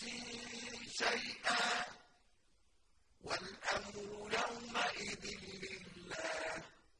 في شيء